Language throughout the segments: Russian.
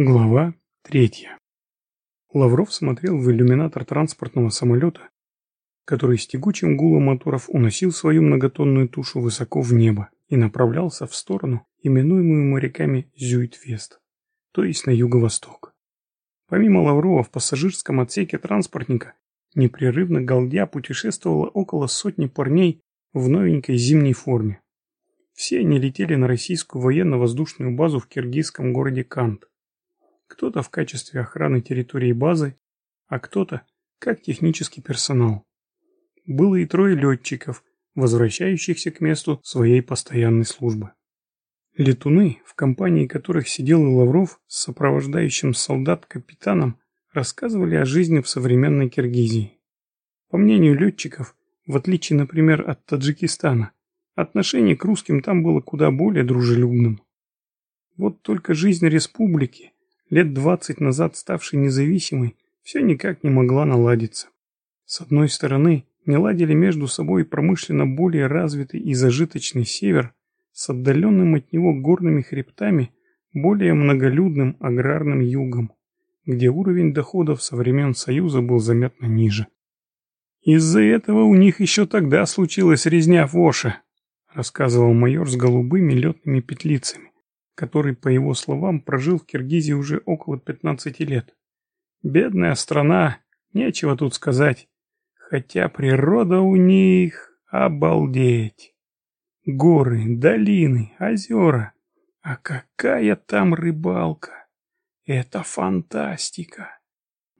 Глава третья. Лавров смотрел в иллюминатор транспортного самолета, который с тягучим гулом моторов уносил свою многотонную тушу высоко в небо и направлялся в сторону, именуемую моряками Зюитвест, то есть на юго-восток. Помимо Лаврова в пассажирском отсеке транспортника непрерывно галдя путешествовало около сотни парней в новенькой зимней форме. Все они летели на российскую военно-воздушную базу в киргизском городе Кант кто-то в качестве охраны территории базы, а кто-то как технический персонал. Было и трое летчиков, возвращающихся к месту своей постоянной службы. Летуны, в компании которых сидел и Лавров с сопровождающим солдат-капитаном, рассказывали о жизни в современной Киргизии. По мнению летчиков, в отличие, например, от Таджикистана, отношение к русским там было куда более дружелюбным. Вот только жизнь республики лет двадцать назад ставшей независимой, все никак не могла наладиться. С одной стороны, не ладили между собой промышленно более развитый и зажиточный север с отдаленным от него горными хребтами, более многолюдным аграрным югом, где уровень доходов со времен Союза был заметно ниже. «Из-за этого у них еще тогда случилась резня в Оше», рассказывал майор с голубыми летными петлицами который, по его словам, прожил в Киргизии уже около 15 лет. Бедная страна, нечего тут сказать. Хотя природа у них обалдеть. Горы, долины, озера. А какая там рыбалка! Это фантастика!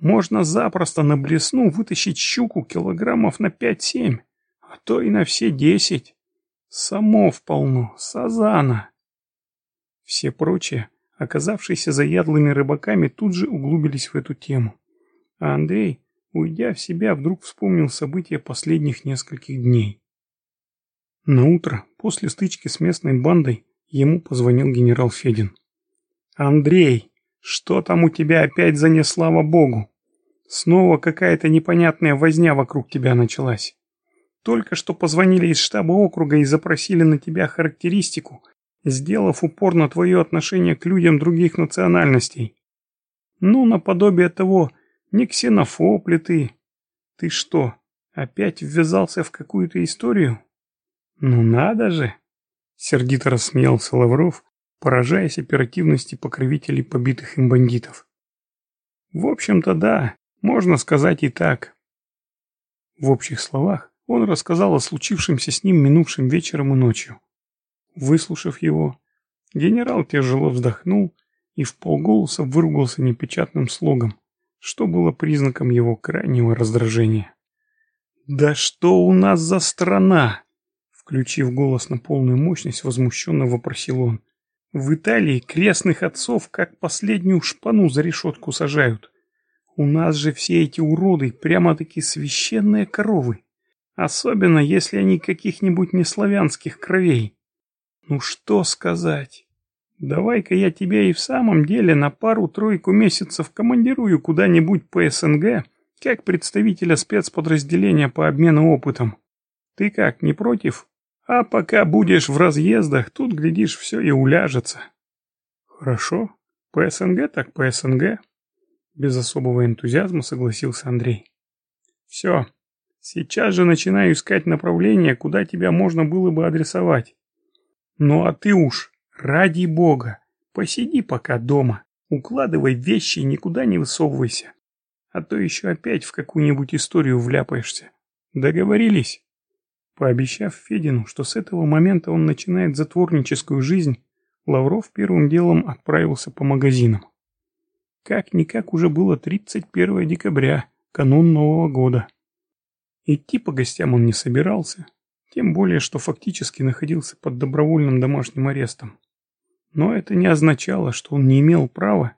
Можно запросто на блесну вытащить щуку килограммов на 5-7, а то и на все 10. Самов полно, сазана. Все прочие, оказавшиеся заядлыми рыбаками, тут же углубились в эту тему. А Андрей, уйдя в себя, вдруг вспомнил события последних нескольких дней. На утро, после стычки с местной бандой, ему позвонил генерал Федин. «Андрей, что там у тебя опять за слава богу? Снова какая-то непонятная возня вокруг тебя началась. Только что позвонили из штаба округа и запросили на тебя характеристику сделав упор на твое отношение к людям других национальностей. Ну, наподобие того, не ксенофоб ли ты? Ты что, опять ввязался в какую-то историю? Ну надо же! Сердито рассмеялся Лавров, поражаясь оперативности покровителей побитых им бандитов. В общем-то, да, можно сказать и так. В общих словах он рассказал о случившемся с ним минувшим вечером и ночью. Выслушав его, генерал тяжело вздохнул и в полголоса выругался непечатным слогом, что было признаком его крайнего раздражения. «Да что у нас за страна?» Включив голос на полную мощность, возмущенно вопросил он. «В Италии крестных отцов как последнюю шпану за решетку сажают. У нас же все эти уроды прямо-таки священные коровы. Особенно, если они каких-нибудь неславянских кровей. Ну что сказать? Давай-ка я тебя и в самом деле на пару-тройку месяцев командирую куда-нибудь по СНГ, как представителя спецподразделения по обмену опытом. Ты как, не против? А пока будешь в разъездах, тут, глядишь, все и уляжется. Хорошо. По СНГ так по СНГ. Без особого энтузиазма согласился Андрей. Все. Сейчас же начинаю искать направление, куда тебя можно было бы адресовать. Ну а ты уж, ради бога, посиди пока дома, укладывай вещи и никуда не высовывайся. А то еще опять в какую-нибудь историю вляпаешься. Договорились? Пообещав Федину, что с этого момента он начинает затворническую жизнь, Лавров первым делом отправился по магазинам. Как-никак уже было 31 декабря, канун Нового года. Идти по гостям он не собирался, тем более, что фактически находился под добровольным домашним арестом. Но это не означало, что он не имел права,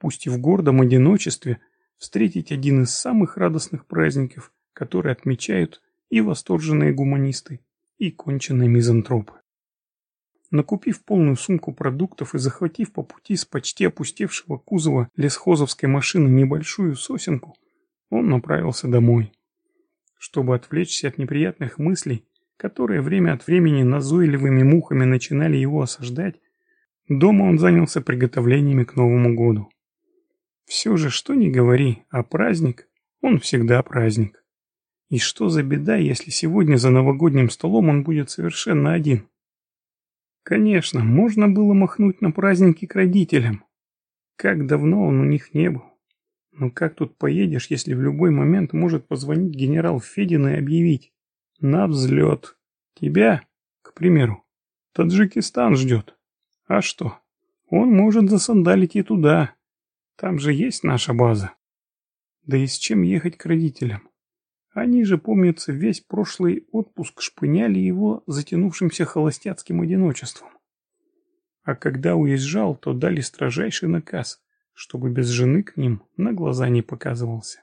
пусть и в гордом одиночестве, встретить один из самых радостных праздников, которые отмечают и восторженные гуманисты, и конченые мизантропы. Накупив полную сумку продуктов и захватив по пути с почти опустевшего кузова лесхозовской машины небольшую сосенку, он направился домой. Чтобы отвлечься от неприятных мыслей, которые время от времени назойливыми мухами начинали его осаждать, дома он занялся приготовлениями к Новому году. Все же, что ни говори, а праздник, он всегда праздник. И что за беда, если сегодня за новогодним столом он будет совершенно один? Конечно, можно было махнуть на праздники к родителям. Как давно он у них не был. Но как тут поедешь, если в любой момент может позвонить генерал Федин и объявить «На взлет». Тебя, к примеру, Таджикистан ждет. А что? Он может засандалить и туда. Там же есть наша база. Да и с чем ехать к родителям? Они же, помнится, весь прошлый отпуск шпыняли его затянувшимся холостяцким одиночеством. А когда уезжал, то дали строжайший наказ, чтобы без жены к ним на глаза не показывался.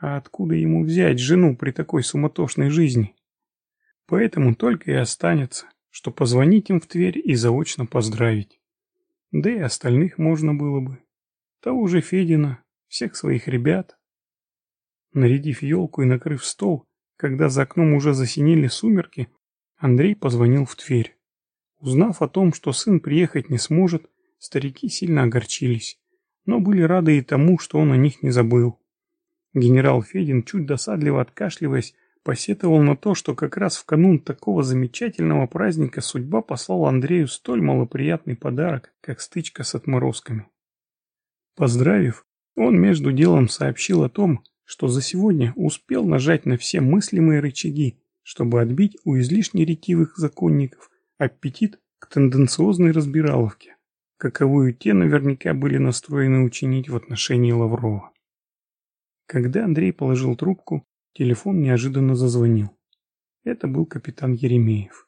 А откуда ему взять жену при такой суматошной жизни? Поэтому только и останется, что позвонить им в Тверь и заочно поздравить. Да и остальных можно было бы. Того же Федина, всех своих ребят. Нарядив елку и накрыв стол, когда за окном уже засинели сумерки, Андрей позвонил в Тверь. Узнав о том, что сын приехать не сможет, старики сильно огорчились, но были рады и тому, что он о них не забыл. Генерал Федин, чуть досадливо откашливаясь, посетовал на то, что как раз в канун такого замечательного праздника судьба послала Андрею столь малоприятный подарок, как стычка с отморозками. Поздравив, он между делом сообщил о том, что за сегодня успел нажать на все мыслимые рычаги, чтобы отбить у излишне ретивых законников аппетит к тенденциозной разбираловке, каковую те наверняка были настроены учинить в отношении Лаврова. Когда Андрей положил трубку, Телефон неожиданно зазвонил. Это был капитан Еремеев.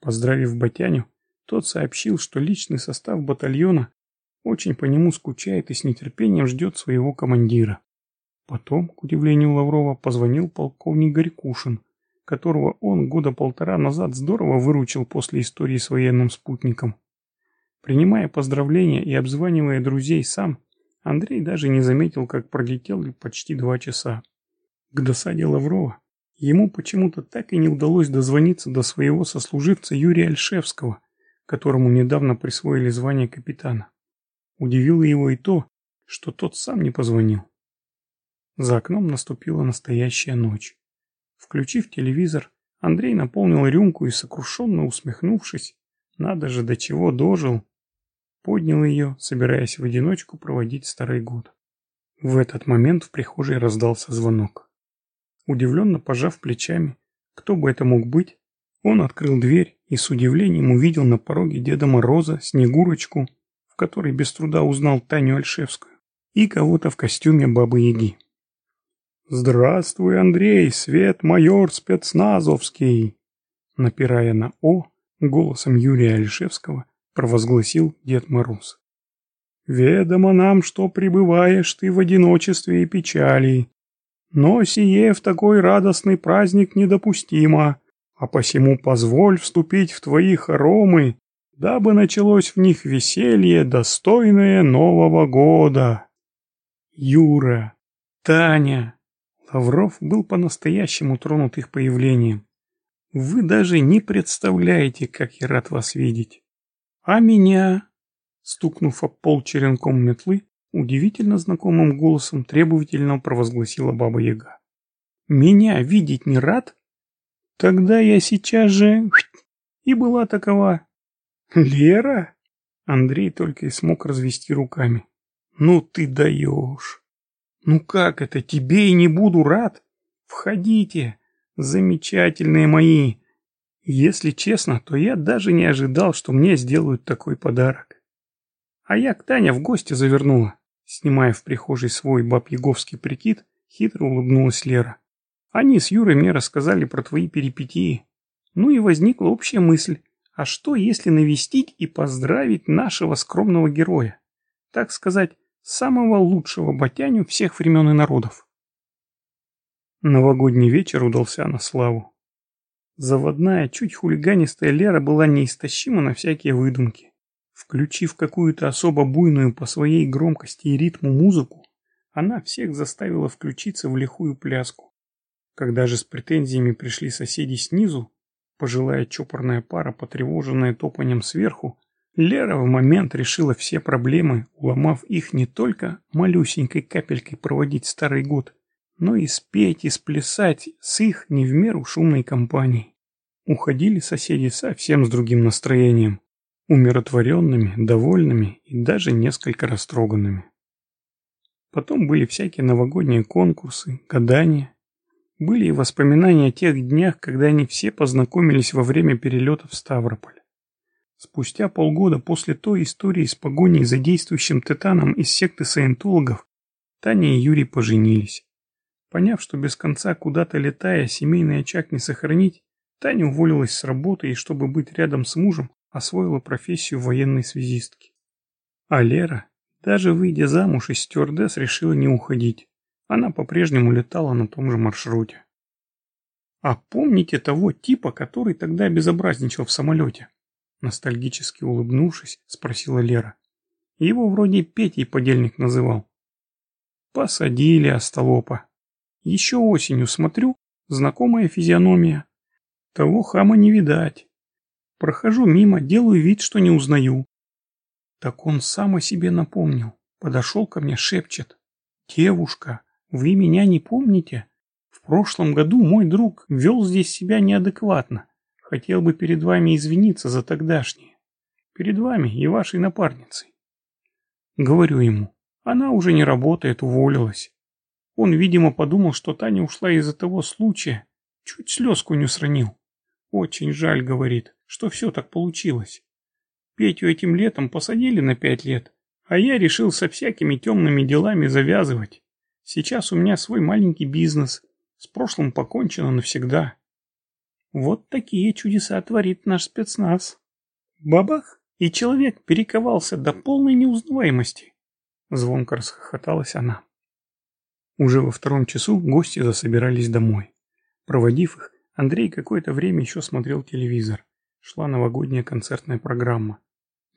Поздравив Батяню, тот сообщил, что личный состав батальона очень по нему скучает и с нетерпением ждет своего командира. Потом, к удивлению Лаврова, позвонил полковник Горькушин, которого он года полтора назад здорово выручил после истории с военным спутником. Принимая поздравления и обзванивая друзей сам, Андрей даже не заметил, как пролетел почти два часа. К досаде Лаврова ему почему-то так и не удалось дозвониться до своего сослуживца Юрия Альшевского, которому недавно присвоили звание капитана. Удивило его и то, что тот сам не позвонил. За окном наступила настоящая ночь. Включив телевизор, Андрей наполнил рюмку и, сокрушенно усмехнувшись, надо же до чего дожил, поднял ее, собираясь в одиночку проводить старый год. В этот момент в прихожей раздался звонок. Удивленно пожав плечами, кто бы это мог быть, он открыл дверь и с удивлением увидел на пороге Деда Мороза, Снегурочку, в которой без труда узнал Таню Альшевскую, и кого-то в костюме Бабы-Яги. «Здравствуй, Андрей, свет майор спецназовский!» Напирая на «О», голосом Юрия Альшевского провозгласил Дед Мороз. «Ведомо нам, что пребываешь ты в одиночестве и печали, но сие в такой радостный праздник недопустимо, а посему позволь вступить в твои хоромы, дабы началось в них веселье, достойное Нового года. Юра, Таня. Лавров был по-настоящему тронут их появлением. Вы даже не представляете, как я рад вас видеть. А меня, стукнув об пол черенком метлы, Удивительно знакомым голосом требовательно провозгласила Баба Яга. «Меня видеть не рад? Тогда я сейчас же...» И была такова. «Лера?» Андрей только и смог развести руками. «Ну ты даешь! Ну как это, тебе и не буду рад? Входите, замечательные мои! Если честно, то я даже не ожидал, что мне сделают такой подарок. А я к Тане в гости завернула. Снимая в прихожей свой баб-яговский прикид, хитро улыбнулась Лера. Они с Юрой мне рассказали про твои перипетии. Ну и возникла общая мысль. А что, если навестить и поздравить нашего скромного героя? Так сказать, самого лучшего батяню всех времен и народов. Новогодний вечер удался на славу. Заводная, чуть хулиганистая Лера была неистощима на всякие выдумки. Включив какую-то особо буйную по своей громкости и ритму музыку, она всех заставила включиться в лихую пляску. Когда же с претензиями пришли соседи снизу, пожилая чопорная пара, потревоженная топанием сверху, Лера в момент решила все проблемы, уломав их не только малюсенькой капелькой проводить старый год, но и спеть и сплясать с их не в меру шумной компанией. Уходили соседи совсем с другим настроением, умиротворенными, довольными и даже несколько растроганными. Потом были всякие новогодние конкурсы, гадания. Были и воспоминания о тех днях, когда они все познакомились во время перелета в Ставрополь. Спустя полгода после той истории с погоней за действующим титаном из секты саентологов, Таня и Юрий поженились. Поняв, что без конца куда-то летая семейный очаг не сохранить, Таня уволилась с работы и, чтобы быть рядом с мужем, освоила профессию военной связистки. А Лера, даже выйдя замуж из стюардесс, решила не уходить. Она по-прежнему летала на том же маршруте. «А помните того типа, который тогда безобразничал в самолете?» Ностальгически улыбнувшись, спросила Лера. Его вроде Петей подельник называл. Посадили остолопа. Еще осенью смотрю, знакомая физиономия. Того хама не видать. Прохожу мимо, делаю вид, что не узнаю. Так он сам о себе напомнил. Подошел ко мне, шепчет. «Девушка, вы меня не помните? В прошлом году мой друг вел здесь себя неадекватно. Хотел бы перед вами извиниться за тогдашнее. Перед вами и вашей напарницей. Говорю ему, она уже не работает, уволилась. Он, видимо, подумал, что Таня ушла из-за того случая. Чуть слезку не сранил. Очень жаль, говорит, что все так получилось. Петю этим летом посадили на пять лет, а я решил со всякими темными делами завязывать. Сейчас у меня свой маленький бизнес. С прошлым покончено навсегда. Вот такие чудеса творит наш спецназ. Бабах, и человек перековался до полной неузнаваемости. Звонко расхохоталась она. Уже во втором часу гости засобирались домой. Проводив их, Андрей какое-то время еще смотрел телевизор. Шла новогодняя концертная программа.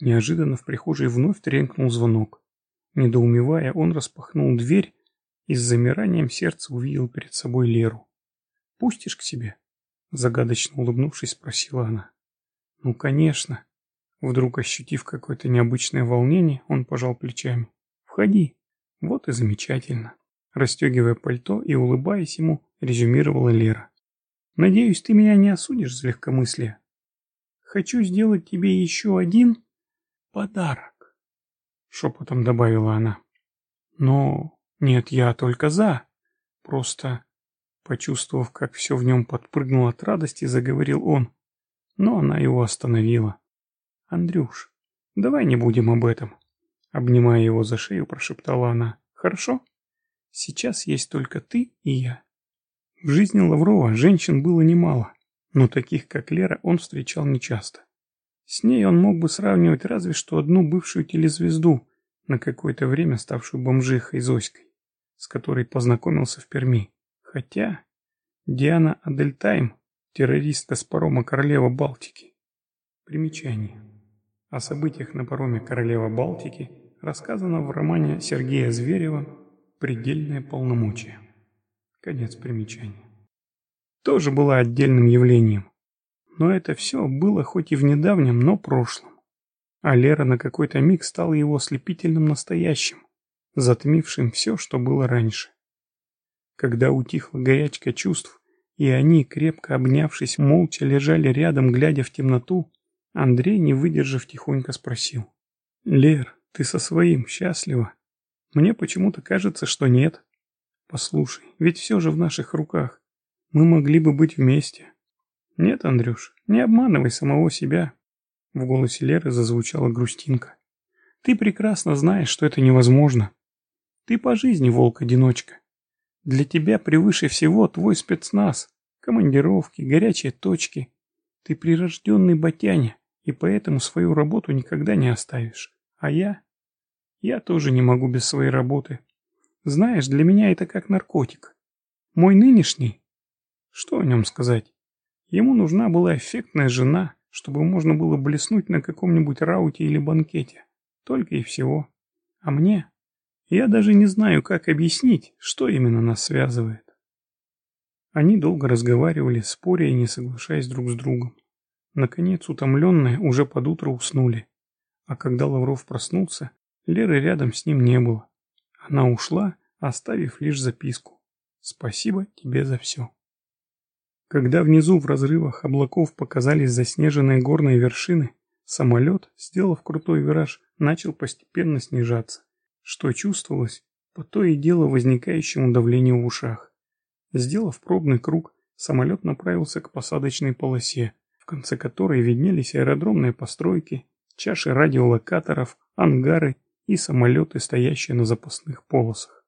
Неожиданно в прихожей вновь тренькнул звонок. Недоумевая, он распахнул дверь и с замиранием сердца увидел перед собой Леру. «Пустишь к себе?» Загадочно улыбнувшись, спросила она. «Ну, конечно». Вдруг ощутив какое-то необычное волнение, он пожал плечами. «Входи. Вот и замечательно». Расстегивая пальто и улыбаясь ему, резюмировала Лера. «Надеюсь, ты меня не осудишь за легкомыслие. Хочу сделать тебе еще один подарок», — шепотом добавила она. «Но нет, я только за. Просто Почувствовав, как все в нем подпрыгнуло от радости, заговорил он. Но она его остановила. «Андрюш, давай не будем об этом». Обнимая его за шею, прошептала она. «Хорошо? Сейчас есть только ты и я». В жизни Лаврова женщин было немало, но таких, как Лера, он встречал нечасто. С ней он мог бы сравнивать разве что одну бывшую телезвезду, на какое-то время ставшую бомжихой Зоськой, с которой познакомился в Перми. Хотя Диана Адельтайм, террористка с парома Королева Балтики. Примечание. О событиях на пароме Королева Балтики рассказано в романе Сергея Зверева «Предельное полномочия». Конец примечания. Тоже было отдельным явлением. Но это все было хоть и в недавнем, но прошлом. А Лера на какой-то миг стала его ослепительным настоящим, затмившим все, что было раньше. Когда утихла горячка чувств, и они, крепко обнявшись, молча лежали рядом, глядя в темноту, Андрей, не выдержав, тихонько спросил. «Лер, ты со своим счастлива? Мне почему-то кажется, что нет. Послушай, ведь все же в наших руках. Мы могли бы быть вместе». «Нет, Андрюш, не обманывай самого себя», — в голосе Леры зазвучала грустинка. «Ты прекрасно знаешь, что это невозможно. Ты по жизни волк-одиночка. Для тебя превыше всего твой спецназ, командировки, горячие точки. Ты прирожденный ботяня, и поэтому свою работу никогда не оставишь. А я? Я тоже не могу без своей работы. Знаешь, для меня это как наркотик. Мой нынешний? Что о нем сказать? Ему нужна была эффектная жена, чтобы можно было блеснуть на каком-нибудь рауте или банкете. Только и всего. А мне? Я даже не знаю, как объяснить, что именно нас связывает. Они долго разговаривали, споря и не соглашаясь друг с другом. Наконец, утомленные, уже под утро уснули. А когда Лавров проснулся, Леры рядом с ним не было. Она ушла, оставив лишь записку. «Спасибо тебе за все». Когда внизу в разрывах облаков показались заснеженные горные вершины, самолет, сделав крутой вираж, начал постепенно снижаться, что чувствовалось по то и дело возникающему давлению в ушах. Сделав пробный круг, самолет направился к посадочной полосе, в конце которой виднелись аэродромные постройки, чаши радиолокаторов, ангары и самолеты, стоящие на запасных полосах.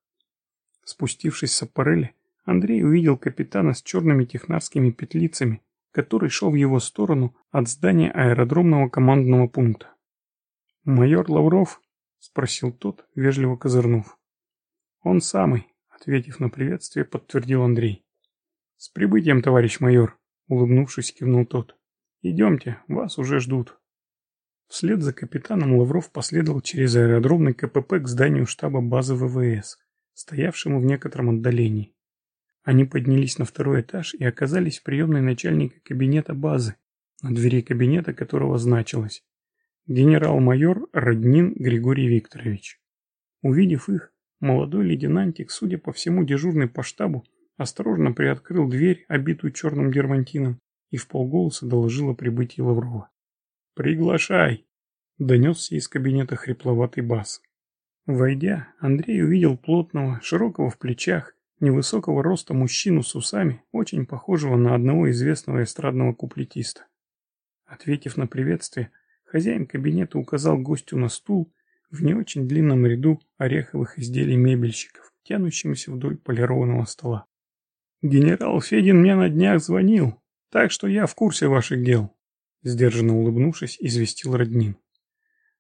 Спустившись с аппарели, Андрей увидел капитана с черными технарскими петлицами, который шел в его сторону от здания аэродромного командного пункта. «Майор Лавров?» — спросил тот, вежливо козырнув. «Он самый», — ответив на приветствие, подтвердил Андрей. «С прибытием, товарищ майор», — улыбнувшись, кивнул тот. «Идемте, вас уже ждут». Вслед за капитаном Лавров последовал через аэродромный КПП к зданию штаба базы ВВС, стоявшему в некотором отдалении. Они поднялись на второй этаж и оказались в приемной начальника кабинета базы, на двери кабинета которого значилось «Генерал-майор Роднин Григорий Викторович». Увидев их, молодой лейтенантик, судя по всему дежурный по штабу, осторожно приоткрыл дверь, обитую черным дермантином, и в полголоса доложил о прибытии Лаврова. «Приглашай!» — донесся из кабинета хрипловатый бас. Войдя, Андрей увидел плотного, широкого в плечах, невысокого роста мужчину с усами, очень похожего на одного известного эстрадного куплетиста. Ответив на приветствие, хозяин кабинета указал гостю на стул в не очень длинном ряду ореховых изделий мебельщиков, тянущимся вдоль полированного стола. «Генерал Федин мне на днях звонил, так что я в курсе ваших дел», сдержанно улыбнувшись, известил Роднин.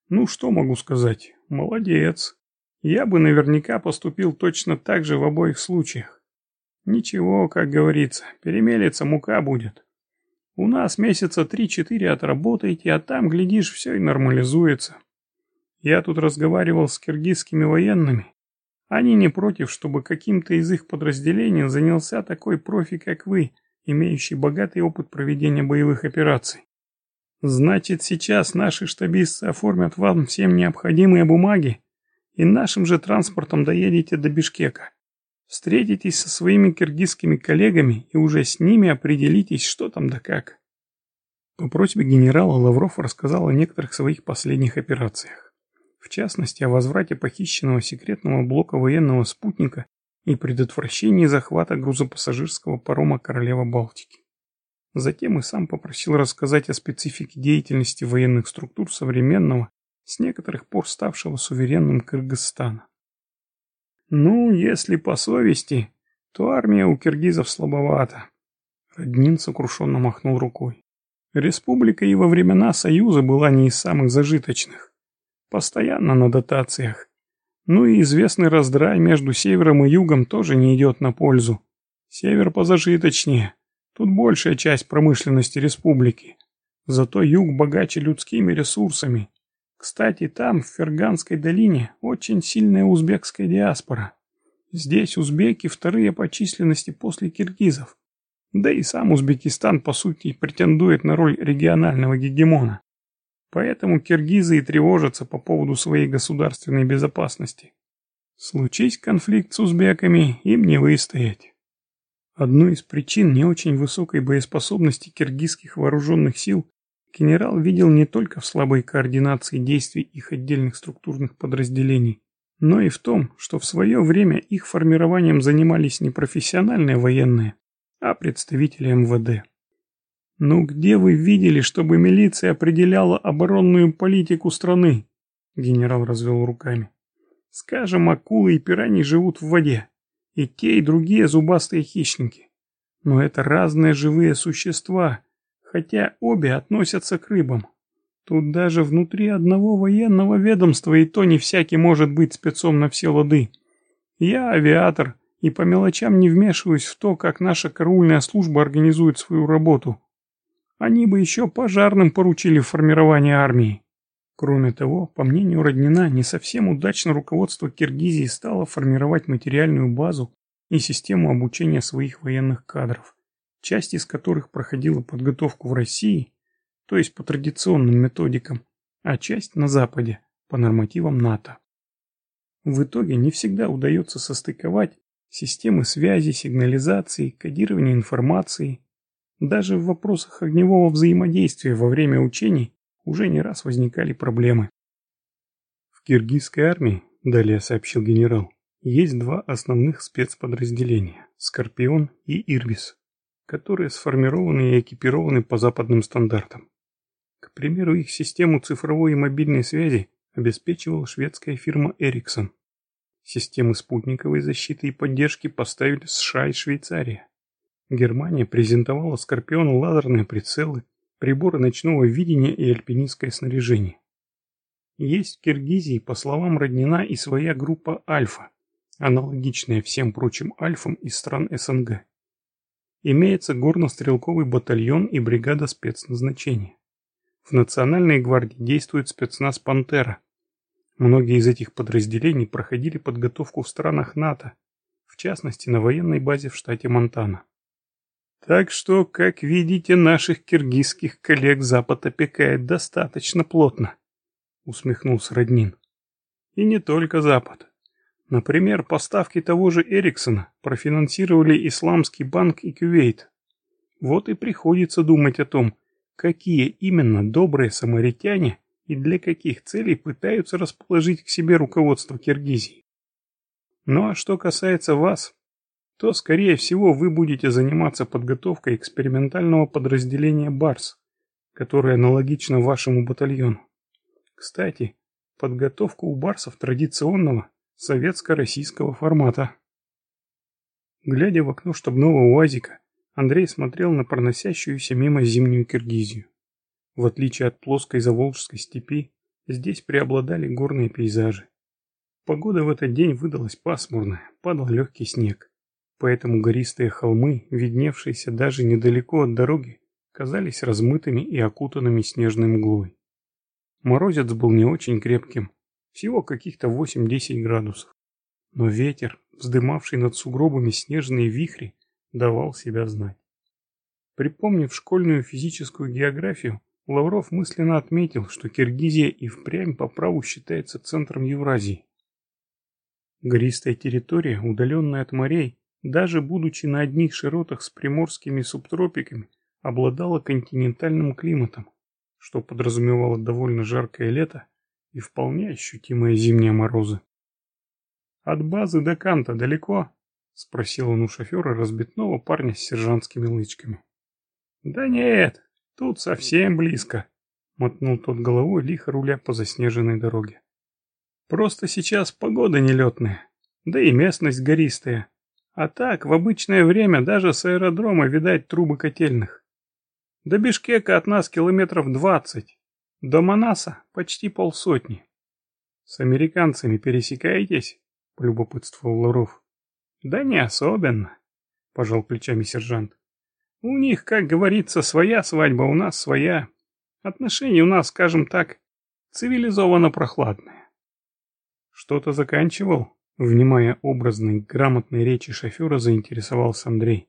«Ну, что могу сказать? Молодец. Я бы наверняка поступил точно так же в обоих случаях. Ничего, как говорится, перемелется мука будет. У нас месяца три-четыре отработаете, а там, глядишь, все и нормализуется. Я тут разговаривал с киргизскими военными. Они не против, чтобы каким-то из их подразделений занялся такой профи, как вы, имеющий богатый опыт проведения боевых операций. Значит, сейчас наши штабисты оформят вам всем необходимые бумаги, и нашим же транспортом доедете до Бишкека. Встретитесь со своими киргизскими коллегами и уже с ними определитесь, что там да как. По просьбе генерала Лавров рассказал о некоторых своих последних операциях. В частности, о возврате похищенного секретного блока военного спутника и предотвращении захвата грузопассажирского парома «Королева Балтики». Затем и сам попросил рассказать о специфике деятельности военных структур современного с некоторых пор ставшего суверенным Кыргызстана. Ну, если по совести, то армия у киргизов слабовата. Роднин сокрушенно махнул рукой. Республика и во времена Союза была не из самых зажиточных. Постоянно на дотациях. Ну и известный раздрай между севером и югом тоже не идет на пользу. Север позажиточнее. Тут большая часть промышленности республики. Зато юг богаче людскими ресурсами кстати, там, в Ферганской долине, очень сильная узбекская диаспора. Здесь узбеки вторые по численности после киргизов. Да и сам Узбекистан, по сути, претендует на роль регионального гегемона. Поэтому киргизы и тревожатся по поводу своей государственной безопасности. Случись конфликт с узбеками, им не выстоять. Одной из причин не очень высокой боеспособности киргизских вооруженных сил Генерал видел не только в слабой координации действий их отдельных структурных подразделений, но и в том, что в свое время их формированием занимались не профессиональные военные, а представители МВД. «Ну где вы видели, чтобы милиция определяла оборонную политику страны?» Генерал развел руками. «Скажем, акулы и пираньи живут в воде, и те, и другие зубастые хищники. Но это разные живые существа, хотя обе относятся к рыбам. Тут даже внутри одного военного ведомства и то не всякий может быть спецом на все лады. Я авиатор и по мелочам не вмешиваюсь в то, как наша караульная служба организует свою работу. Они бы еще пожарным поручили формирование армии. Кроме того, по мнению Роднина, не совсем удачно руководство Киргизии стало формировать материальную базу и систему обучения своих военных кадров часть из которых проходила подготовку в России, то есть по традиционным методикам, а часть на западе, по нормативам НАТО. В итоге не всегда удается состыковать системы связи, сигнализации, кодирования информации. Даже в вопросах огневого взаимодействия во время учений уже не раз возникали проблемы. В киргизской армии, далее сообщил генерал, есть два основных спецподразделения – «Скорпион» и «Ирбис», которые сформированы и экипированы по западным стандартам. К примеру, их систему цифровой и мобильной связи обеспечивала шведская фирма Ericsson. Системы спутниковой защиты и поддержки поставили США и Швейцария. Германия презентовала «Скорпиону» лазерные прицелы, приборы ночного видения и альпинистское снаряжение. Есть в Киргизии, по словам Роднина, и своя группа «Альфа», аналогичная всем прочим «Альфам» из стран СНГ. Имеется горно-стрелковый батальон и бригада спецназначения. В Национальной гвардии действует спецназ «Пантера». Многие из этих подразделений проходили подготовку в странах НАТО, в частности на военной базе в штате Монтана. Так что, как видите, наших киргизских коллег Запад опекает достаточно плотно, усмехнулся Роднин. И не только Запад. Например, поставки того же Эриксона профинансировали Исламский банк и Кювейт. Вот и приходится думать о том, какие именно добрые самаритяне и для каких целей пытаются расположить к себе руководство Киргизии. Ну а что касается вас, то, скорее всего, вы будете заниматься подготовкой экспериментального подразделения «Барс», которое аналогично вашему батальону. Кстати, подготовка у «Барсов» традиционного советско-российского формата. Глядя в окно штабного УАЗика, Андрей смотрел на проносящуюся мимо зимнюю Киргизию. В отличие от плоской заволжской степи, здесь преобладали горные пейзажи. Погода в этот день выдалась пасмурная, падал легкий снег. Поэтому гористые холмы, видневшиеся даже недалеко от дороги, казались размытыми и окутанными снежной мглой. Морозец был не очень крепким, всего каких-то 8-10 градусов. Но ветер, вздымавший над сугробами снежные вихри, давал себя знать. Припомнив школьную физическую географию, Лавров мысленно отметил, что Киргизия и впрямь по праву считается центром Евразии. Гористая территория, удаленная от морей, даже будучи на одних широтах с приморскими субтропиками, обладала континентальным климатом, что подразумевало довольно жаркое лето и вполне ощутимые зимние морозы. «От базы до Канта далеко?» — спросил он у шофера разбитного парня с сержантскими лычками. «Да нет, тут совсем близко», — мотнул тот головой, лихо руля по заснеженной дороге. «Просто сейчас погода нелетная, да и местность гористая. А так, в обычное время даже с аэродрома видать трубы котельных. До Бишкека от нас километров двадцать, до Манаса почти полсотни. С американцами пересекаетесь?» — полюбопытствовал Ларов. «Да не особенно», — пожал плечами сержант. «У них, как говорится, своя свадьба, у нас своя. Отношения у нас, скажем так, цивилизованно прохладные». «Что-то заканчивал?» Внимая образной, грамотной речи шофера, заинтересовался Андрей.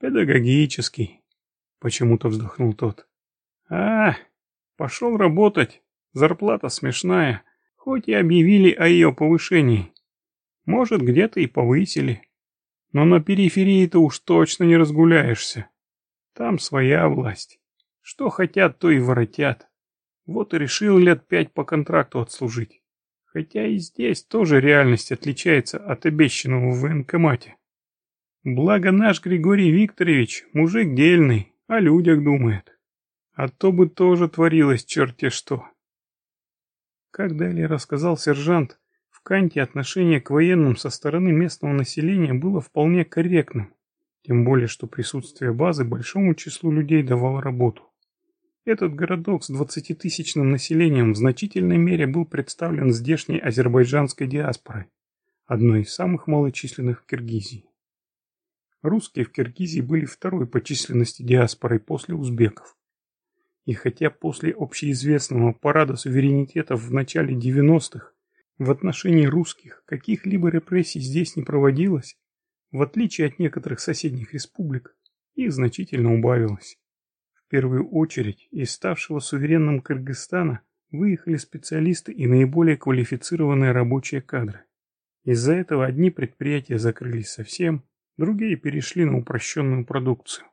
«Педагогический», — почему-то вздохнул тот. «А, пошел работать. Зарплата смешная, хоть и объявили о ее повышении. Может, где-то и повысили. Но на периферии-то уж точно не разгуляешься. Там своя власть. Что хотят, то и воротят. Вот и решил лет пять по контракту отслужить. Хотя и здесь тоже реальность отличается от обещанного в военкомате. Благо наш Григорий Викторович мужик дельный, о людях думает. А то бы тоже творилось черти что. Как далее рассказал сержант, в Канте отношение к военным со стороны местного населения было вполне корректным, тем более что присутствие базы большому числу людей давало работу. Этот городок с двадцатитысячным населением в значительной мере был представлен здешней азербайджанской диаспорой, одной из самых малочисленных в Киргизии. Русские в Киргизии были второй по численности диаспорой после узбеков. И хотя после общеизвестного парада суверенитетов в начале 90-х в отношении русских каких-либо репрессий здесь не проводилось, в отличие от некоторых соседних республик, их значительно убавилось. Первую очередь из ставшего суверенным Кыргызстана выехали специалисты и наиболее квалифицированные рабочие кадры. Из-за этого одни предприятия закрылись совсем, другие перешли на упрощенную продукцию.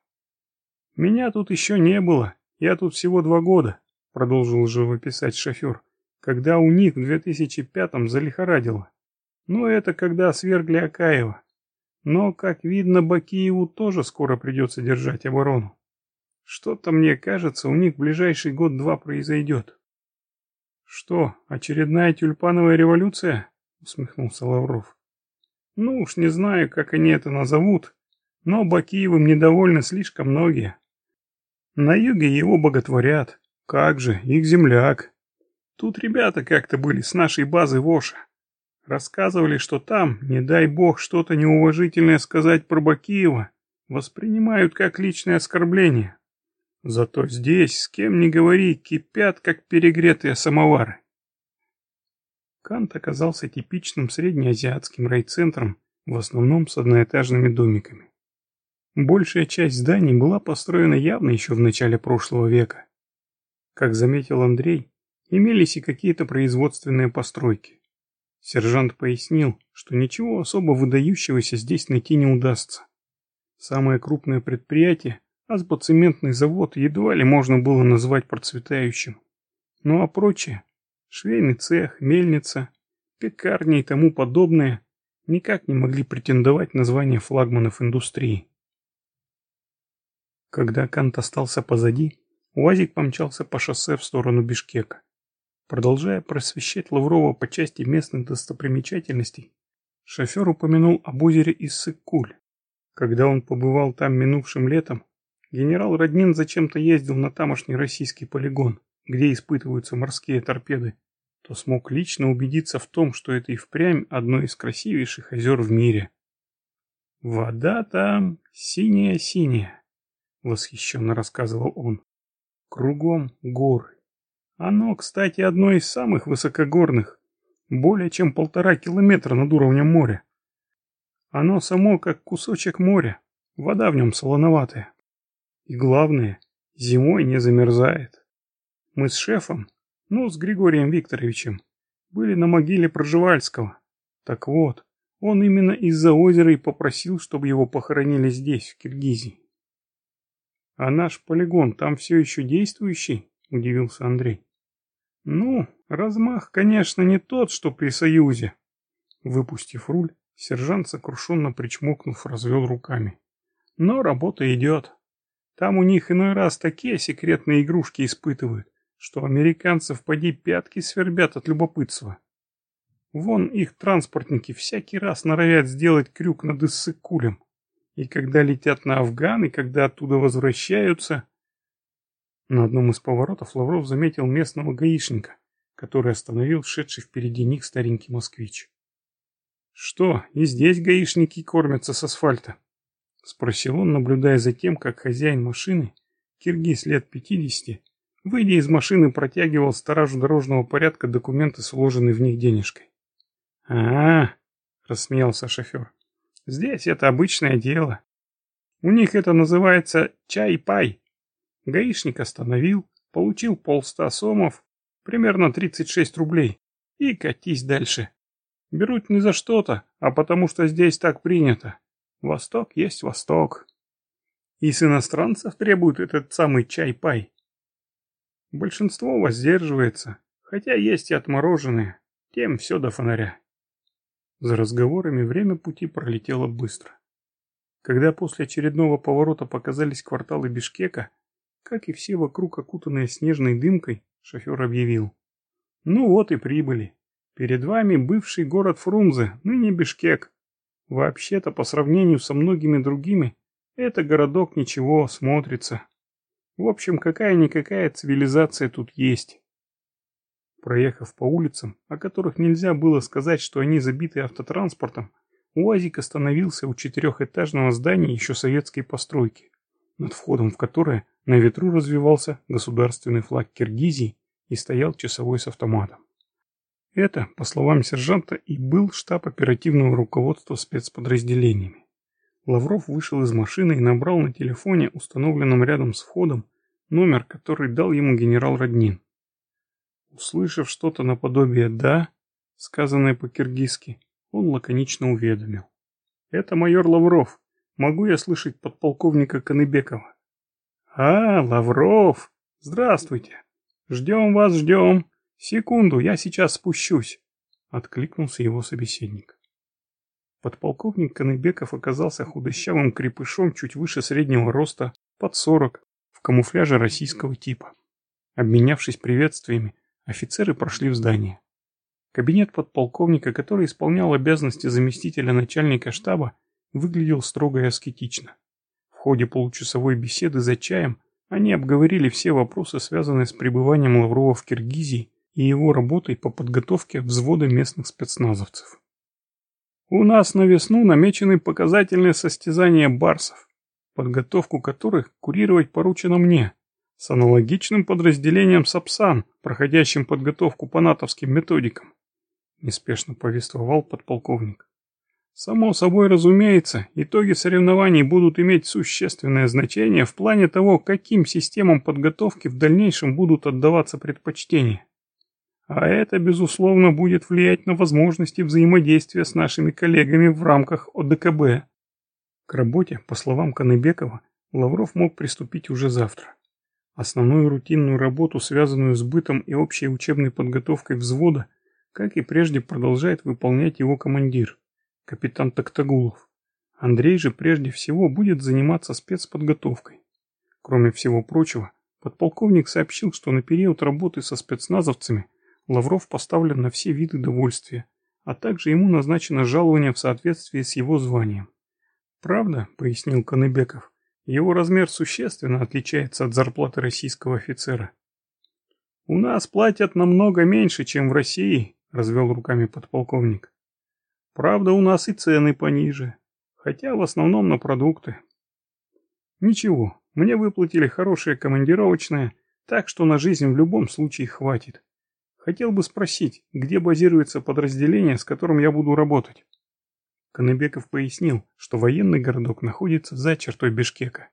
«Меня тут еще не было, я тут всего два года», — продолжил живописать шофер, «когда у них в 2005-м залихорадило. Но это когда свергли Акаева. Но, как видно, Бакиеву тоже скоро придется держать оборону. Что-то, мне кажется, у них в ближайший год-два произойдет». «Что, очередная тюльпановая революция?» — усмехнулся Лавров. «Ну уж не знаю, как они это назовут, но Бакиевым недовольны слишком многие. На юге его боготворят. Как же, их земляк. Тут ребята как-то были с нашей базы Воша. Рассказывали, что там, не дай бог, что-то неуважительное сказать про Бакиева, воспринимают как личное оскорбление. Зато здесь, с кем ни говори, кипят, как перегретые самовары. Кант оказался типичным среднеазиатским райцентром, в основном с одноэтажными домиками. Большая часть зданий была построена явно еще в начале прошлого века. Как заметил Андрей, имелись и какие-то производственные постройки. Сержант пояснил, что ничего особо выдающегося здесь найти не удастся. Самое крупное предприятие, азбоцементный завод, едва ли можно было назвать процветающим. Ну а прочее, швейный цех, мельница, пекарни и тому подобное, никак не могли претендовать на звание флагманов индустрии. Когда Кант остался позади, УАЗик помчался по шоссе в сторону Бишкека. Продолжая просвещать Лаврова по части местных достопримечательностей, шофер упомянул об озере Иссык-Куль. Когда он побывал там минувшим летом, генерал Роднин зачем-то ездил на тамошний российский полигон, где испытываются морские торпеды, то смог лично убедиться в том, что это и впрямь одно из красивейших озер в мире. Вода там синяя-синяя. — восхищенно рассказывал он. «Кругом горы. Оно, кстати, одно из самых высокогорных, более чем полтора километра над уровнем моря. Оно само как кусочек моря, вода в нем солоноватая. И главное, зимой не замерзает. Мы с шефом, ну, с Григорием Викторовичем, были на могиле Проживальского. Так вот, он именно из-за озера и попросил, чтобы его похоронили здесь, в Киргизии. «А наш полигон там все еще действующий?» – удивился Андрей. «Ну, размах, конечно, не тот, что при Союзе». Выпустив руль, сержант, сокрушенно причмокнув, развел руками. «Но работа идет. Там у них иной раз такие секретные игрушки испытывают, что американцев поди пятки свербят от любопытства. Вон их транспортники всякий раз норовят сделать крюк над Иссыкулем. И когда летят на Афган, и когда оттуда возвращаются... На одном из поворотов Лавров заметил местного гаишника, который остановил шедший впереди них старенький москвич. «Что, и здесь гаишники кормятся с асфальта?» — спросил он, наблюдая за тем, как хозяин машины, киргиз лет пятидесяти, выйдя из машины, протягивал стражу дорожного порядка документы с уложенной в них денежкой. «А-а-а!» — рассмеялся шофер. Здесь это обычное дело. У них это называется чай-пай. Гаишник остановил, получил полста сомов, примерно 36 рублей, и катись дальше. Берут не за что-то, а потому что здесь так принято. Восток есть Восток. И с иностранцев требуют этот самый чай-пай. Большинство воздерживается, хотя есть и отмороженные, тем все до фонаря. За разговорами время пути пролетело быстро. Когда после очередного поворота показались кварталы Бишкека, как и все вокруг окутанные снежной дымкой, шофер объявил. Ну вот и прибыли. Перед вами бывший город Фрунзе, ныне Бишкек. Вообще-то, по сравнению со многими другими, это городок ничего смотрится. В общем, какая-никакая цивилизация тут есть. Проехав по улицам, о которых нельзя было сказать, что они забиты автотранспортом, УАЗик остановился у четырехэтажного здания еще советской постройки, над входом в которое на ветру развивался государственный флаг Киргизии и стоял часовой с автоматом. Это, по словам сержанта, и был штаб оперативного руководства спецподразделениями. Лавров вышел из машины и набрал на телефоне, установленном рядом с входом, номер, который дал ему генерал Роднин. Услышав что-то наподобие «да», сказанное по-киргизски, он лаконично уведомил. «Это майор Лавров. Могу я слышать подполковника Каныбекова?» «А, Лавров! Здравствуйте! Ждем вас, ждем! Секунду, я сейчас спущусь!» Откликнулся его собеседник. Подполковник Каныбеков оказался худощавым крепышом чуть выше среднего роста, под сорок, в камуфляже российского типа. Обменявшись приветствиями, офицеры прошли в здание. Кабинет подполковника, который исполнял обязанности заместителя начальника штаба, выглядел строго и аскетично. В ходе получасовой беседы за чаем они обговорили все вопросы, связанные с пребыванием Лаврова в Киргизии и его работой по подготовке взвода местных спецназовцев. «У нас на весну намечены показательные состязания барсов, подготовку которых курировать поручено мне, с аналогичным подразделением САПСАН, проходящим подготовку по натовским методикам», неспешно повествовал подполковник. Само собой разумеется, итоги соревнований будут иметь существенное значение в плане того, каким системам подготовки в дальнейшем будут отдаваться предпочтения. А это, безусловно, будет влиять на возможности взаимодействия с нашими коллегами в рамках ОДКБ. К работе, по словам Каныбекова, Лавров мог приступить уже завтра. Основную рутинную работу, связанную с бытом и общей учебной подготовкой взвода, как и прежде продолжает выполнять его командир капитан Токтагулов. Андрей же прежде всего будет заниматься спецподготовкой. Кроме всего прочего, подполковник сообщил, что на период работы со спецназовцами Лавров поставлен на все виды довольствия, а также ему назначено жалование в соответствии с его званием. Правда, пояснил Каныбеков, его размер существенно отличается от зарплаты российского офицера. «У нас платят намного меньше, чем в России», – развел руками подполковник. Правда, у нас и цены пониже, хотя в основном на продукты. Ничего, мне выплатили хорошее командировочное, так что на жизнь в любом случае хватит. Хотел бы спросить, где базируется подразделение, с которым я буду работать? Коныбеков пояснил, что военный городок находится за чертой Бишкека.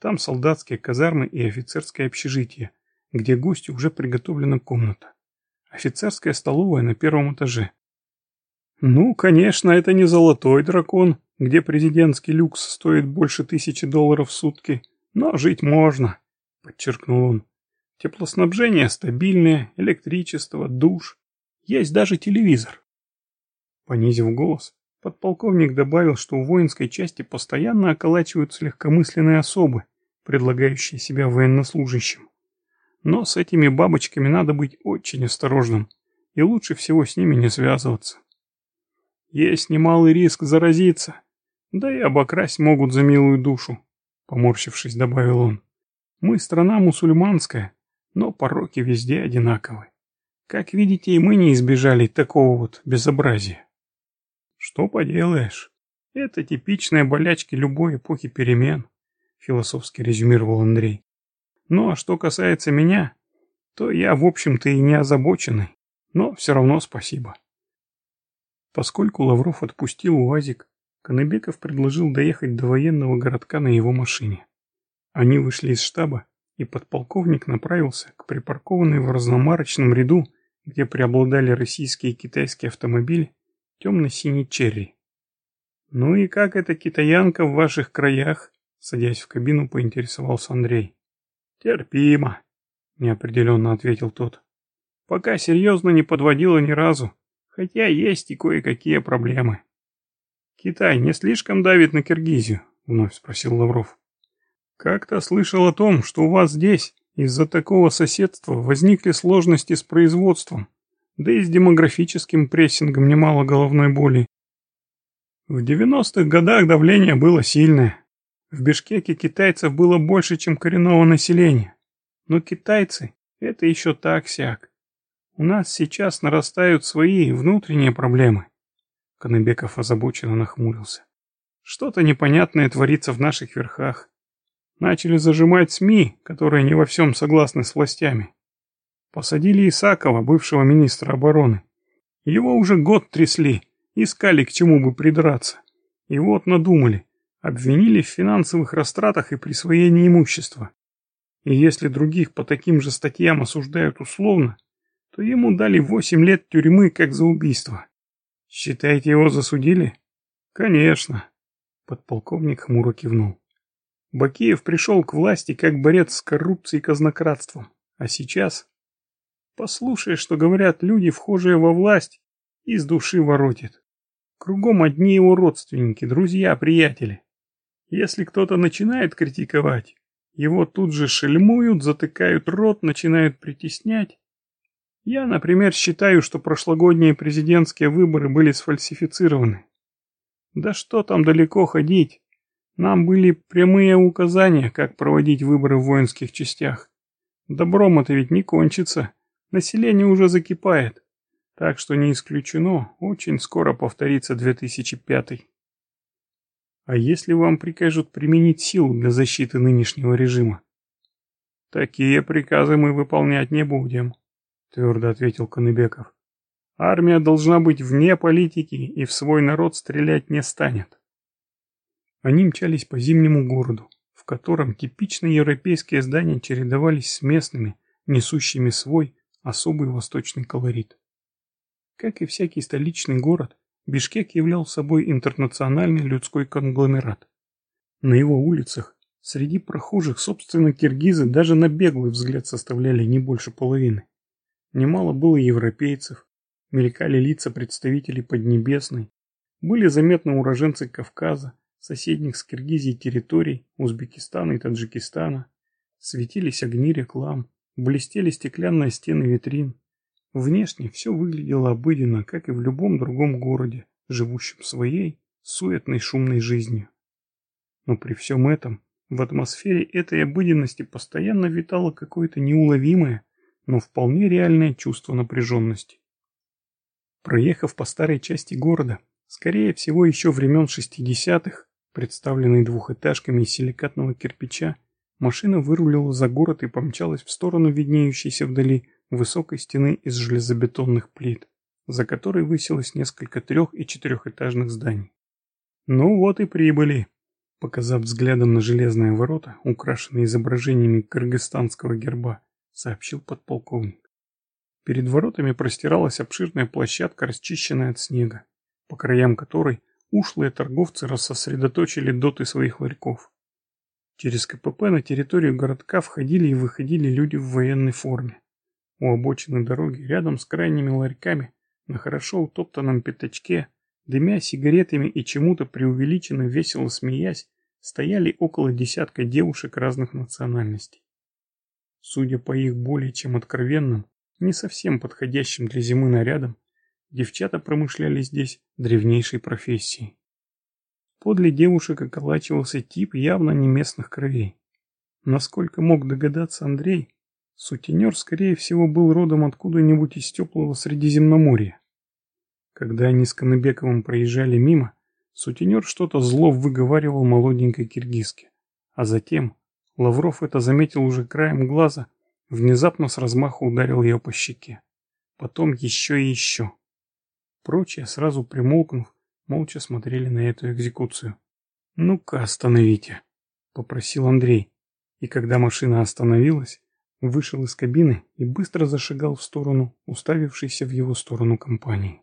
Там солдатские казармы и офицерское общежитие, где гостю уже приготовлена комната. Офицерская столовая на первом этаже. Ну, конечно, это не золотой дракон, где президентский люкс стоит больше тысячи долларов в сутки, но жить можно, подчеркнул он. Теплоснабжение стабильное, электричество, душ, есть даже телевизор. Понизив голос, подполковник добавил, что в воинской части постоянно околачиваются легкомысленные особы, предлагающие себя военнослужащим. Но с этими бабочками надо быть очень осторожным, и лучше всего с ними не связываться. Есть немалый риск заразиться. Да и обокрасть могут за милую душу, поморщившись, добавил он. Мы страна мусульманская, но пороки везде одинаковы. Как видите, и мы не избежали такого вот безобразия. Что поделаешь, это типичные болячки любой эпохи перемен, философски резюмировал Андрей. Ну а что касается меня, то я, в общем-то, и не озабоченный, но все равно спасибо. Поскольку Лавров отпустил УАЗик, Конобеков предложил доехать до военного городка на его машине. Они вышли из штаба, и подполковник направился к припаркованной в разномарочном ряду, где преобладали российские и китайские автомобили, темно-синий черри. «Ну и как эта китаянка в ваших краях?» Садясь в кабину, поинтересовался Андрей. «Терпимо», — неопределенно ответил тот. «Пока серьезно не подводила ни разу. Хотя есть и кое-какие проблемы. Китай не слишком давит на Киргизию? Вновь спросил Лавров. Как-то слышал о том, что у вас здесь из-за такого соседства возникли сложности с производством, да и с демографическим прессингом немало головной боли. В 90-х годах давление было сильное. В Бишкеке китайцев было больше, чем коренного населения. Но китайцы – это еще так-сяк. У нас сейчас нарастают свои внутренние проблемы. Конобеков озабоченно нахмурился. Что-то непонятное творится в наших верхах. Начали зажимать СМИ, которые не во всем согласны с властями. Посадили Исакова, бывшего министра обороны. Его уже год трясли, искали к чему бы придраться. И вот надумали, обвинили в финансовых растратах и присвоении имущества. И если других по таким же статьям осуждают условно, то ему дали восемь лет тюрьмы как за убийство. Считаете, его засудили? Конечно. Подполковник хмуро кивнул. Бакиев пришел к власти как борец с коррупцией и казнократством. А сейчас... Послушай, что говорят люди, вхожие во власть, из души воротит. Кругом одни его родственники, друзья, приятели. Если кто-то начинает критиковать, его тут же шельмуют, затыкают рот, начинают притеснять. Я, например, считаю, что прошлогодние президентские выборы были сфальсифицированы. Да что там далеко ходить. Нам были прямые указания, как проводить выборы в воинских частях. Добром это ведь не кончится. Население уже закипает. Так что не исключено, очень скоро повторится 2005. А если вам прикажут применить силу для защиты нынешнего режима? Такие приказы мы выполнять не будем, твердо ответил Коныбеков. Армия должна быть вне политики и в свой народ стрелять не станет. Они мчались по зимнему городу, в котором типичные европейские здания чередовались с местными, несущими свой особый восточный колорит. Как и всякий столичный город, Бишкек являл собой интернациональный людской конгломерат. На его улицах, среди прохожих, собственно, киргизы даже на беглый взгляд составляли не больше половины. Немало было европейцев, мелькали лица представителей Поднебесной, были заметны уроженцы Кавказа, соседних с Киргизией территорий, Узбекистана и Таджикистана, светились огни реклам, блестели стеклянные стены витрин, Внешне все выглядело обыденно, как и в любом другом городе, живущем своей, суетной шумной жизнью. Но при всем этом, в атмосфере этой обыденности постоянно витало какое-то неуловимое, но вполне реальное чувство напряженности. Проехав по старой части города, скорее всего еще времен 60-х, представленной двухэтажками из силикатного кирпича, машина вырулила за город и помчалась в сторону виднеющейся вдали высокой стены из железобетонных плит, за которой высилось несколько трех- и четырехэтажных зданий. «Ну вот и прибыли», — показав взглядом на железные ворота, украшенные изображениями кыргызстанского герба, сообщил подполковник. Перед воротами простиралась обширная площадка, расчищенная от снега, по краям которой ушлые торговцы рассосредоточили доты своих ларьков. Через КПП на территорию городка входили и выходили люди в военной форме. У обочины дороги, рядом с крайними ларьками, на хорошо утоптанном пятачке, дымя сигаретами и чему-то преувеличенно весело смеясь, стояли около десятка девушек разных национальностей. Судя по их более чем откровенным, не совсем подходящим для зимы нарядам, девчата промышляли здесь древнейшей профессией. Подле девушек околачивался тип явно не местных кровей. Насколько мог догадаться Андрей, Сутенер, скорее всего, был родом откуда-нибудь из теплого Средиземноморья. Когда они с Коныбековым проезжали мимо, сутенер что-то зло выговаривал молоденькой киргизке. А затем, Лавров это заметил уже краем глаза, внезапно с размаху ударил ее по щеке. Потом еще и еще. Прочие, сразу примолкнув, молча смотрели на эту экзекуцию. «Ну-ка, остановите», — попросил Андрей. И когда машина остановилась, вышел из кабины и быстро зашагал в сторону, уставившейся в его сторону компании.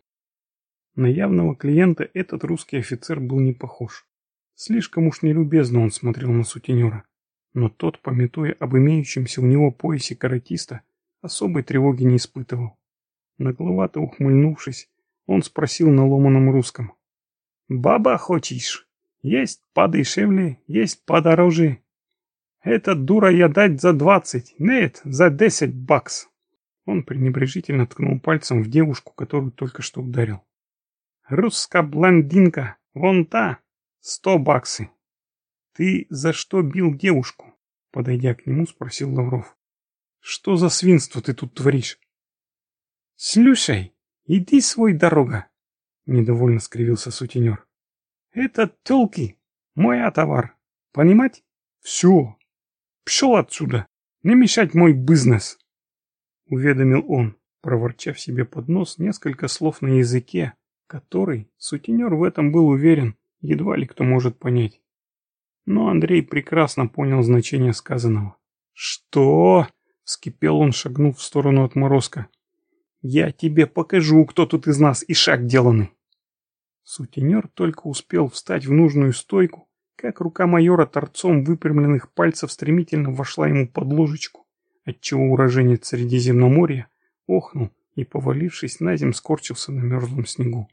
На явного клиента этот русский офицер был не похож. Слишком уж нелюбезно он смотрел на сутенера. Но тот, пометуя об имеющемся у него поясе каратиста, особой тревоги не испытывал. Нагловато ухмыльнувшись, он спросил на ломаном русском. «Баба хочешь? Есть подешевле, есть подороже. «Это дура я дать за двадцать, нет, за десять бакс!» Он пренебрежительно ткнул пальцем в девушку, которую только что ударил. «Русская блондинка, вон та, сто баксы!» «Ты за что бил девушку?» Подойдя к нему, спросил Лавров. «Что за свинство ты тут творишь?» «Слушай, иди свой дорога!» Недовольно скривился сутенер. «Это тёлки, мой товар, понимать? Все, Пшел отсюда! Не мешать мой бизнес!» Уведомил он, проворчав себе под нос несколько слов на языке, который, сутенер в этом был уверен, едва ли кто может понять. Но Андрей прекрасно понял значение сказанного. «Что?» — вскипел он, шагнув в сторону отморозка. Я тебе покажу, кто тут из нас и шаг деланный. Сутенер только успел встать в нужную стойку, как рука майора торцом выпрямленных пальцев стремительно вошла ему под ложечку, отчего уроженец Средиземноморья охнул и, повалившись на земь, скорчился на мерзлом снегу.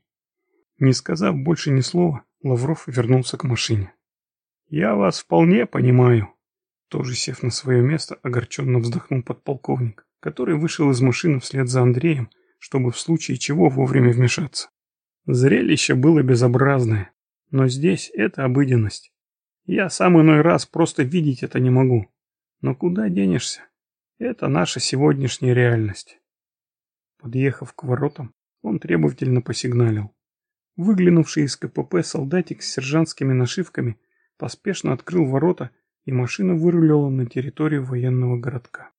Не сказав больше ни слова, Лавров вернулся к машине. «Я вас вполне понимаю», — тоже сев на свое место, огорченно вздохнул подполковник, который вышел из машины вслед за Андреем, чтобы в случае чего вовремя вмешаться. Зрелище было безобразное, но здесь это обыденность. Я сам иной раз просто видеть это не могу. Но куда денешься? Это наша сегодняшняя реальность. Подъехав к воротам, он требовательно посигналил. Выглянувший из КПП солдатик с сержантскими нашивками поспешно открыл ворота, и машина вырулила на территорию военного городка.